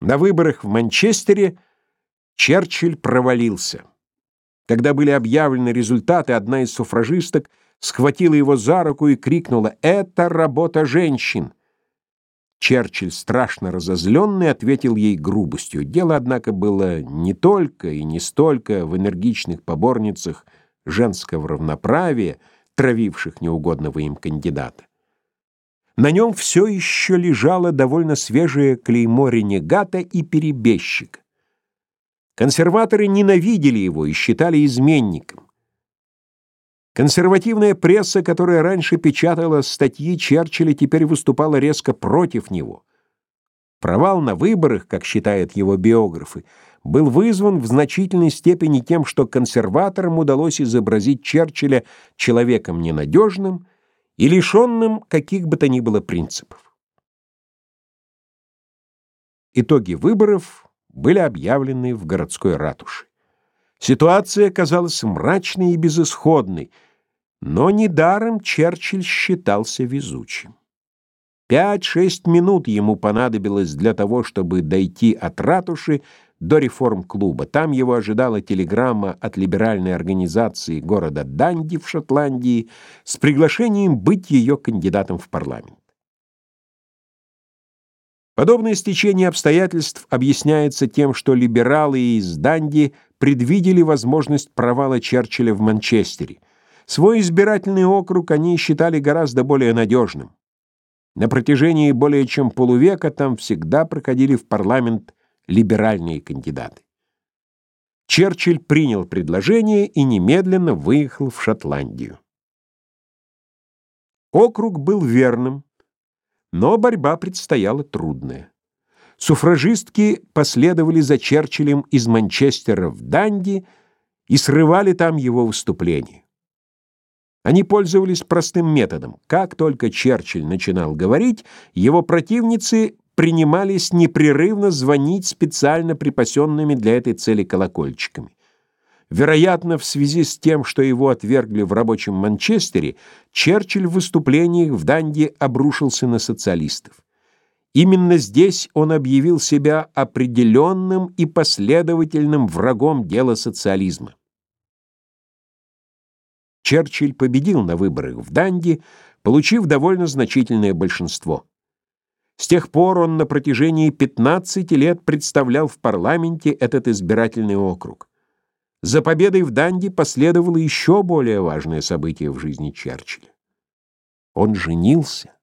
На выборах в Манчестере Черчилль провалился. Когда были объявлены результаты, одна из суфражисток схватила его за руку и крикнула «Это работа женщин!». Черчилль, страшно разозленный, ответил ей грубостью. Дело, однако, было не только и не столько в энергичных поборницах женского равноправия, травивших неугодного им кандидата. На нем все еще лежало довольно свежее клеймо ренегата и перебежчика. Консерваторы ненавидели его и считали изменником. Консервативная пресса, которая раньше печатала статьи Черчилля, теперь выступала резко против него. Провал на выборах, как считают его биографы, был вызван в значительной степени тем, что консерваторам удалось изобразить Черчилля человеком ненадежным и лишенным каких бы то ни было принципов. Итоги выборов были объявлены в городской ратуше. Ситуация казалась мрачной и безысходной, но недаром Черчилль считался везучим. Пять-шесть минут ему понадобилось для того, чтобы дойти от ратуши до реформ-клуба. Там его ожидала телеграмма от либеральной организации города Данди в Шотландии с приглашением быть ее кандидатом в парламент. Подобное стечение обстоятельств объясняется тем, что либералы из Данди предвидели возможность провала Черчилля в Манчестере. Свой избирательный округ они считали гораздо более надежным. На протяжении более чем полувека там всегда проходили в парламент либеральные кандидаты. Черчилль принял предложение и немедленно выехал в Шотландию. Округ был верным, но борьба предстояла трудная. Суфражистки последовали за Черчиллем из Манчестера в Данди и срывали там его выступление. Они пользовались простым методом. Как только Черчилль начинал говорить, его противницы принимались непрерывно звонить специально припасенными для этой цели колокольчиками. Вероятно, в связи с тем, что его отвергли в рабочем Манчестере, Черчилль в выступлениях в Данди обрушился на социалистов. Именно здесь он объявил себя определенным и последовательным врагом дела социализма. Черчилль победил на выборах в Данди, получив довольно значительное большинство. С тех пор он на протяжении 15 лет представлял в парламенте этот избирательный округ. За победой в Данди последовало еще более важное событие в жизни Черчилля. Он женился.